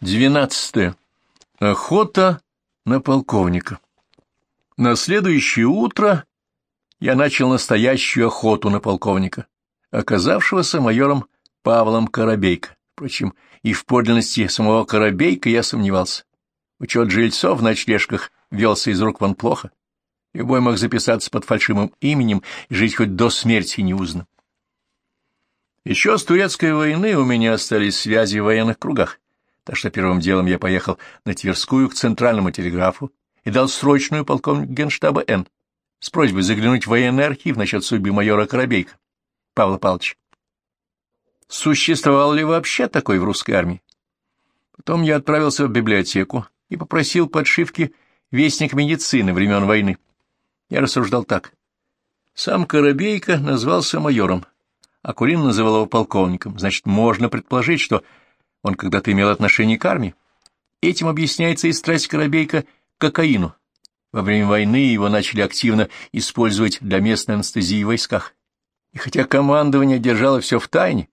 Двенадцатое. Охота на полковника. На следующее утро я начал настоящую охоту на полковника, оказавшегося майором Павлом Коробейко. Впрочем, и в подлинности самого Коробейка я сомневался. Учет жильцов в ночлежках велся из рук вон плохо. Любой мог записаться под фальшивым именем и жить хоть до смерти неузнанным. Еще с турецкой войны у меня остались связи в военных кругах, так что первым делом я поехал на Тверскую к центральному телеграфу и дал срочную полковнику генштаба Н. с просьбой заглянуть в военный архив насчет судьбы майора Коробейка, Павла Павловича. Существовал ли вообще такой в русской армии? Потом я отправился в библиотеку и попросил подшивки «Вестник медицины времен войны». Я рассуждал так. Сам Коробейко назвался майором, а Курин называл его полковником. Значит, можно предположить, что он когда-то имел отношение к армии. Этим объясняется и страсть Коробейка к кокаину. Во время войны его начали активно использовать для местной анестезии в войсках. И хотя командование держало все в тайне,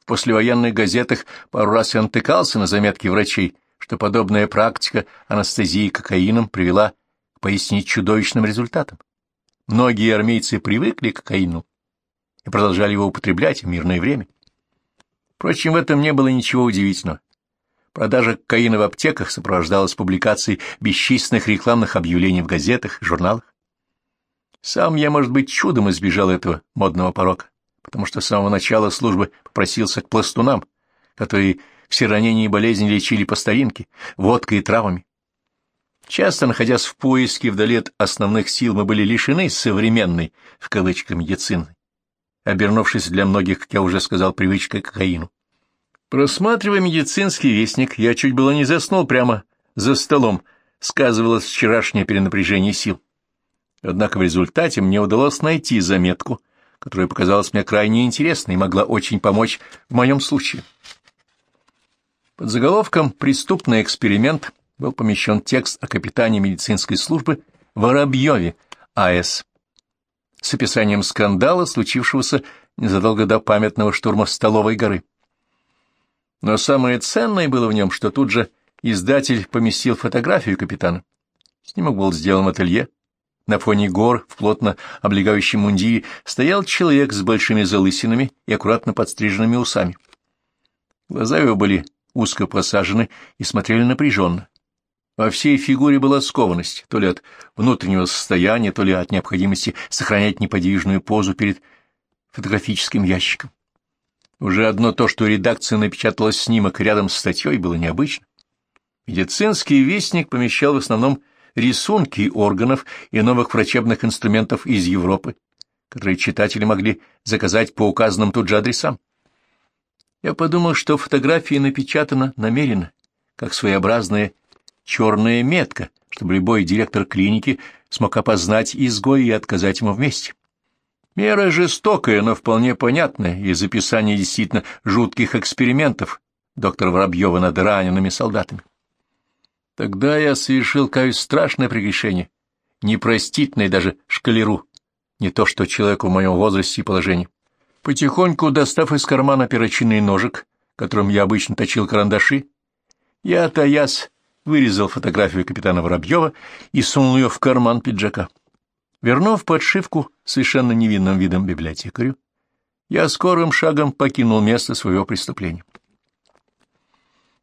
в послевоенных газетах пару раз и натыкался на заметки врачей, что подобная практика анестезии кокаином привела к пояснить чудовищным результатам. Многие армейцы привыкли к кокаину и продолжали его употреблять в мирное время. Впрочем, в этом не было ничего удивительного. Продажа кокаина в аптеках сопровождалась публикацией бесчисленных рекламных объявлений в газетах и журналах. Сам я, может быть, чудом избежал этого модного порока, потому что с самого начала службы попросился к пластунам, которые все ранения и болезни лечили по старинке, водкой и травами. Часто, находясь в поиске вдали от основных сил, мы были лишены современной, в кавычках, медицины обернувшись для многих, как я уже сказал, привычкой к кокаину. Просматривая медицинский вестник, я чуть было не заснул прямо за столом, сказывалось вчерашнее перенапряжение сил. Однако в результате мне удалось найти заметку, которая показалась мне крайне интересной и могла очень помочь в моем случае. Под заголовком «Преступный эксперимент» был помещен текст о капитане медицинской службы Воробьеве А.С с описанием скандала, случившегося незадолго до памятного штурма Столовой горы. Но самое ценное было в нем, что тут же издатель поместил фотографию капитана. Снимок был сделан в ателье. На фоне гор, в плотно облегающем мундире, стоял человек с большими залысинами и аккуратно подстриженными усами. Глаза его были узко посажены и смотрели напряженно. Во всей фигуре была скованность, то ли от внутреннего состояния, то ли от необходимости сохранять неподвижную позу перед фотографическим ящиком. Уже одно то, что редакция напечатала снимок рядом с статьей, было необычно. Медицинский вестник помещал в основном рисунки органов и новых врачебных инструментов из Европы, которые читатели могли заказать по указанным тут же адресам. Я подумал, что фотография напечатана намеренно, как своеобразная черная метка, чтобы любой директор клиники смог опознать изгоя и отказать ему вместе. Мера жестокая, но вполне понятная из описания действительно жутких экспериментов доктора Воробьева над ранеными солдатами. Тогда я совершил, каюсь, страшное прегрешение, непростительное даже шкалеру, не то что человеку в моем возрасте и положении. Потихоньку, достав из кармана перочинный ножик, которым я обычно точил карандаши, я, таясь, вырезал фотографию капитана Воробьева и сунул ее в карман пиджака. Вернув подшивку совершенно невинным видом библиотекарю, я скорым шагом покинул место своего преступления.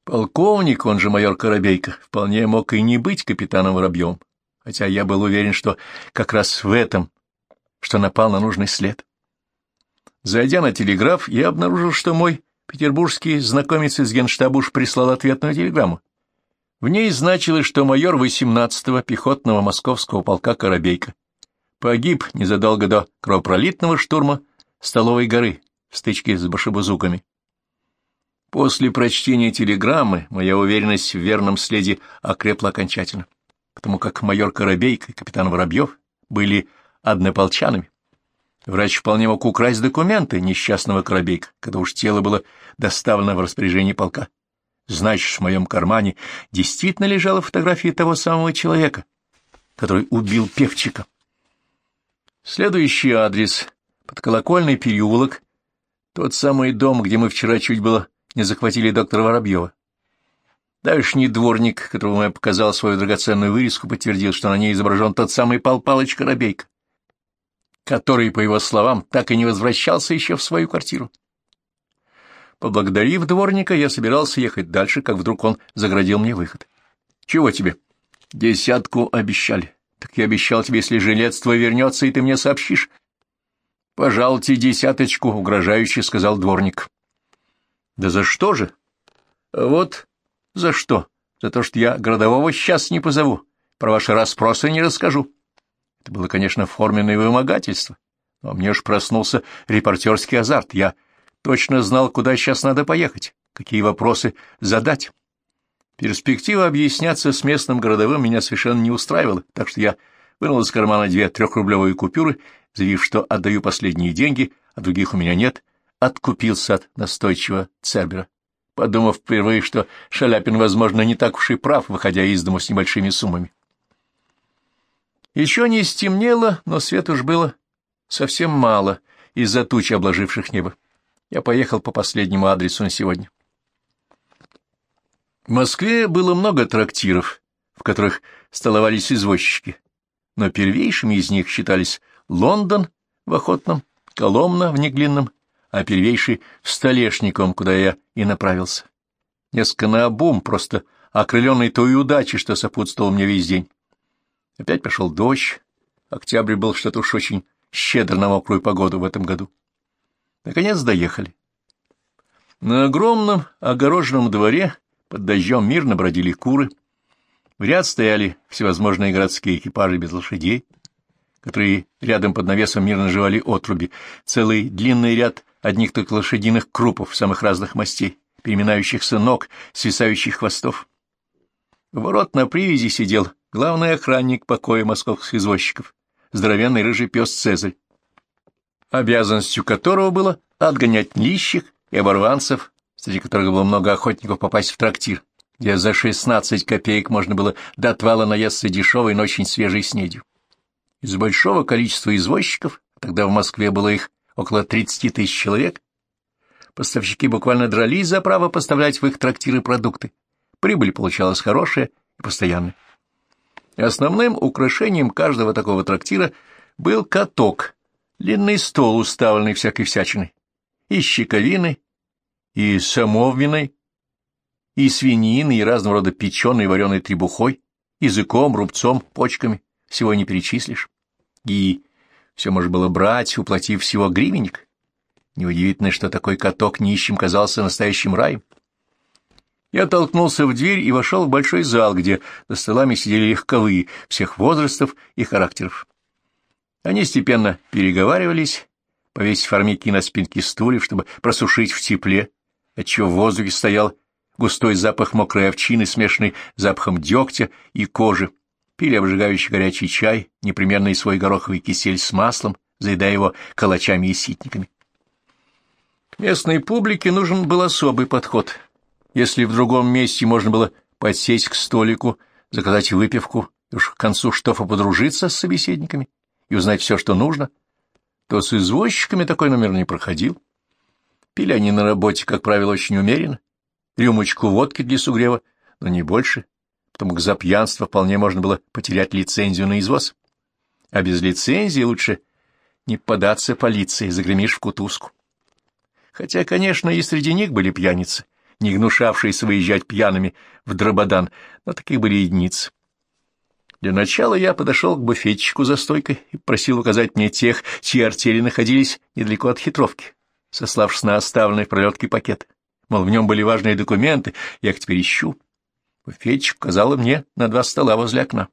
Полковник, он же майор Коробейко, вполне мог и не быть капитаном Воробьевым, хотя я был уверен, что как раз в этом, что напал на нужный след. Зайдя на телеграф, я обнаружил, что мой петербургский знакомец из генштаба уж прислал ответную телеграмму. В ней значилось, что майор 18-го пехотного московского полка Коробейко погиб незадолго до кровопролитного штурма Столовой горы в стычке с башебузуками. После прочтения телеграммы моя уверенность в верном следе окрепла окончательно, потому как майор Коробейко и капитан Воробьев были однополчанами. Врач вполне мог украсть документы несчастного Коробейка, когда уж тело было доставлено в распоряжение полка. Значит, в моем кармане действительно лежала фотография того самого человека, который убил певчика. Следующий адрес — подколокольный переулок, тот самый дом, где мы вчера чуть было не захватили доктора Воробьева. Давешний дворник, которому я показал свою драгоценную вырезку, подтвердил, что на ней изображен тот самый Пал Палыч Коробейко, который, по его словам, так и не возвращался еще в свою квартиру. Поблагодарив дворника, я собирался ехать дальше, как вдруг он заградил мне выход. — Чего тебе? — Десятку обещали. — Так я обещал тебе, если жилец твой вернется, и ты мне сообщишь. — Пожалуйте десяточку, — угрожающе сказал дворник. — Да за что же? — Вот за что? За то, что я городового сейчас не позову, про ваши расспросы не расскажу. Это было, конечно, форменное вымогательство, но мне уж проснулся репортерский азарт. Я точно знал, куда сейчас надо поехать, какие вопросы задать. Перспектива объясняться с местным городовым меня совершенно не устраивала, так что я вынул из кармана две трехрублевые купюры, заявив, что отдаю последние деньги, а других у меня нет, откупился от настойчивого Цербера, подумав впервые, что Шаляпин, возможно, не так уж и прав, выходя из дому с небольшими суммами. Еще не стемнело, но свет уж было совсем мало из-за туч, обложивших небо. Я поехал по последнему адресу на сегодня. В Москве было много трактиров, в которых столовались извозчики, но первейшими из них считались Лондон в Охотном, Коломна в Неглинном, а первейший — в Столешниковом, куда я и направился. Несколько наобум, просто окрыленный той удачей, что сопутствовал мне весь день. Опять пошел дождь, октябрь был что-то уж очень щедр на мокрую погоду в этом году. Наконец доехали. На огромном огороженном дворе под дождем мирно бродили куры. В ряд стояли всевозможные городские экипажи без лошадей, которые рядом под навесом мирно жевали отруби, целый длинный ряд одних только лошадиных крупов самых разных мастей, переминающихся ног, свисающих хвостов. У ворот на привязи сидел главный охранник покоя московских извозчиков, здоровенный рыжий пес Цезарь, обязанностью которого было отгонять нищих и оборванцев, среди которых было много охотников попасть в трактир, где за шестнадцать копеек можно было до отвала наесться дешевой, но очень свежей снедью. Из большого количества извозчиков, тогда в Москве было их около тридцати тысяч человек, поставщики буквально дрались за право поставлять в их трактиры продукты. Прибыль получалась хорошая и постоянная. Основным украшением каждого такого трактира был каток, длинный стол, уставленный всякой всячиной, и щековины, и самовиной, и свинины, и разного рода печеной и вареной требухой, языком, рубцом, почками, всего не перечислишь. И все можно было брать, уплатив всего гривенник. Неудивительно, что такой каток нищим казался настоящим раем. Я толкнулся в дверь и вошел в большой зал, где за столами сидели легковые, всех возрастов и характеров. Они степенно переговаривались, повесив армяки на спинки стульев, чтобы просушить в тепле, отчего в воздухе стоял густой запах мокрой овчины, смешанный запахом дегтя и кожи. Пили обжигающий горячий чай, непременно свой гороховый кисель с маслом, заедая его калачами и ситниками. К местной публике нужен был особый подход. Если в другом месте можно было подсесть к столику, заказать выпивку уж к концу штофа подружиться с собеседниками, и узнать все, что нужно, то с извозчиками такой номер не проходил. Пили они на работе, как правило, очень умеренно, рюмочку водки для сугрева, но не больше, потому как за пьянство вполне можно было потерять лицензию на извоз. А без лицензии лучше не податься полиции, загремишь в кутузку. Хотя, конечно, и среди них были пьяницы, не гнушавшиеся выезжать пьяными в дрободан, но таких были единицы. Для начала я подошел к буфетчику за стойкой и просил указать мне тех, чьи артели находились недалеко от хитровки, сославшись на оставленный в пролетке пакет. Мол, в нем были важные документы, я их теперь ищу. Буфетчик указал мне на два стола возле окна.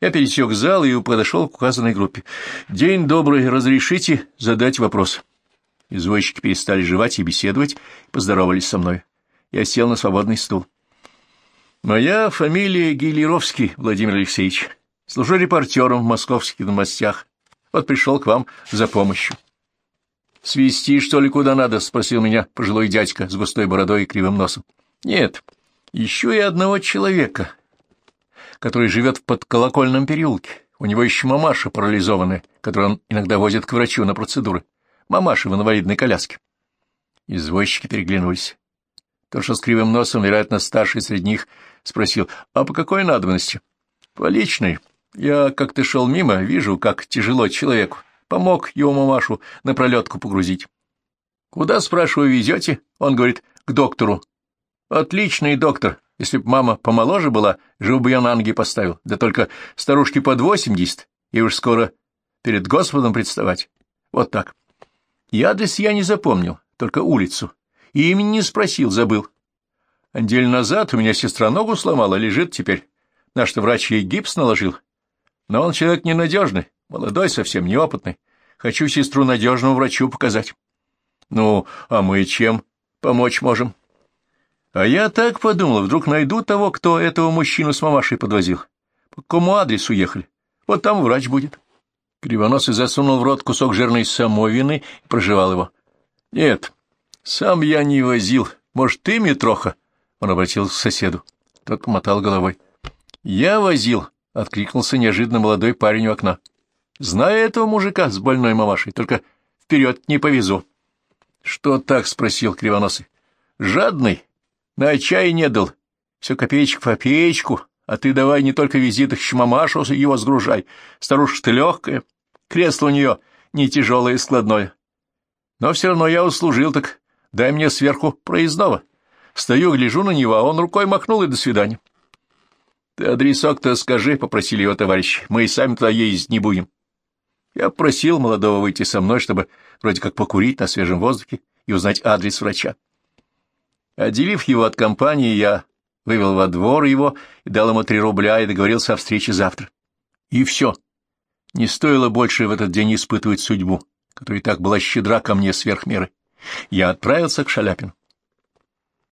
Я пересек зал и подошел к указанной группе. «День добрый, разрешите задать вопрос?» Извозчики перестали жевать и беседовать, поздоровались со мной. Я сел на свободный стул. Моя фамилия Гилеровский, Владимир Алексеевич. Служу репортером в московских новостях. Вот пришел к вам за помощью. — Свести, что ли, куда надо? — спросил меня пожилой дядька с густой бородой и кривым носом. — Нет, еще и одного человека, который живет в подколокольном переулке. У него еще мамаша парализованная, которую он иногда возит к врачу на процедуры. Мамаша в инвалидной коляске. Извозчики переглянулись. Что с кривым носом, вероятно, старший среди них, спросил, а по какой надобности? По личной. Я как-то шел мимо, вижу, как тяжело человеку. Помог его мамашу на пролетку погрузить. Куда, спрашиваю, везете? Он говорит, к доктору. Отличный доктор. Если б мама помоложе была, жив бы я на ноги поставил. Да только старушке под восемьдесят, и уж скоро перед Господом представать. Вот так. И адрес я не запомнил, только улицу. И имени не спросил, забыл. А неделю назад у меня сестра ногу сломала, лежит теперь. Наш-то врач ей гипс наложил. Но он человек ненадежный, молодой, совсем неопытный. Хочу сестру надежному врачу показать. Ну, а мы чем помочь можем? А я так подумал, вдруг найду того, кто этого мужчину с мамашей подвозил. По какому адресу ехали? Вот там врач будет. Кривоносый засунул в рот кусок жирной самовины и прожевал его. — Нет, сам я не возил. Может, ты, Митроха? Он обратился к соседу. Тот помотал головой. — Я возил, — откликнулся неожиданно молодой парень у окна. — Знаю этого мужика с больной мамашей, только вперед не повезу. — Что так? — спросил Кривоносый. — Жадный. На чай не дал. Все копеечку по копеечку, а ты давай не только визитах, еще мамашу его сгружай. Старушка-то легкая, кресло у нее не тяжелое и складное. Но все равно я услужил, так дай мне сверху проездного. Стою, гляжу на него, а он рукой махнул и до свидания. — Ты адресок-то скажи, — попросили его товарищи, — мы и сами туда ездить не будем. Я просил молодого выйти со мной, чтобы вроде как покурить на свежем воздухе и узнать адрес врача. Отделив его от компании, я вывел во двор его и дал ему три рубля и договорился о встрече завтра. И все. Не стоило больше в этот день испытывать судьбу, которая так была щедра ко мне сверх меры. Я отправился к Шаляпину.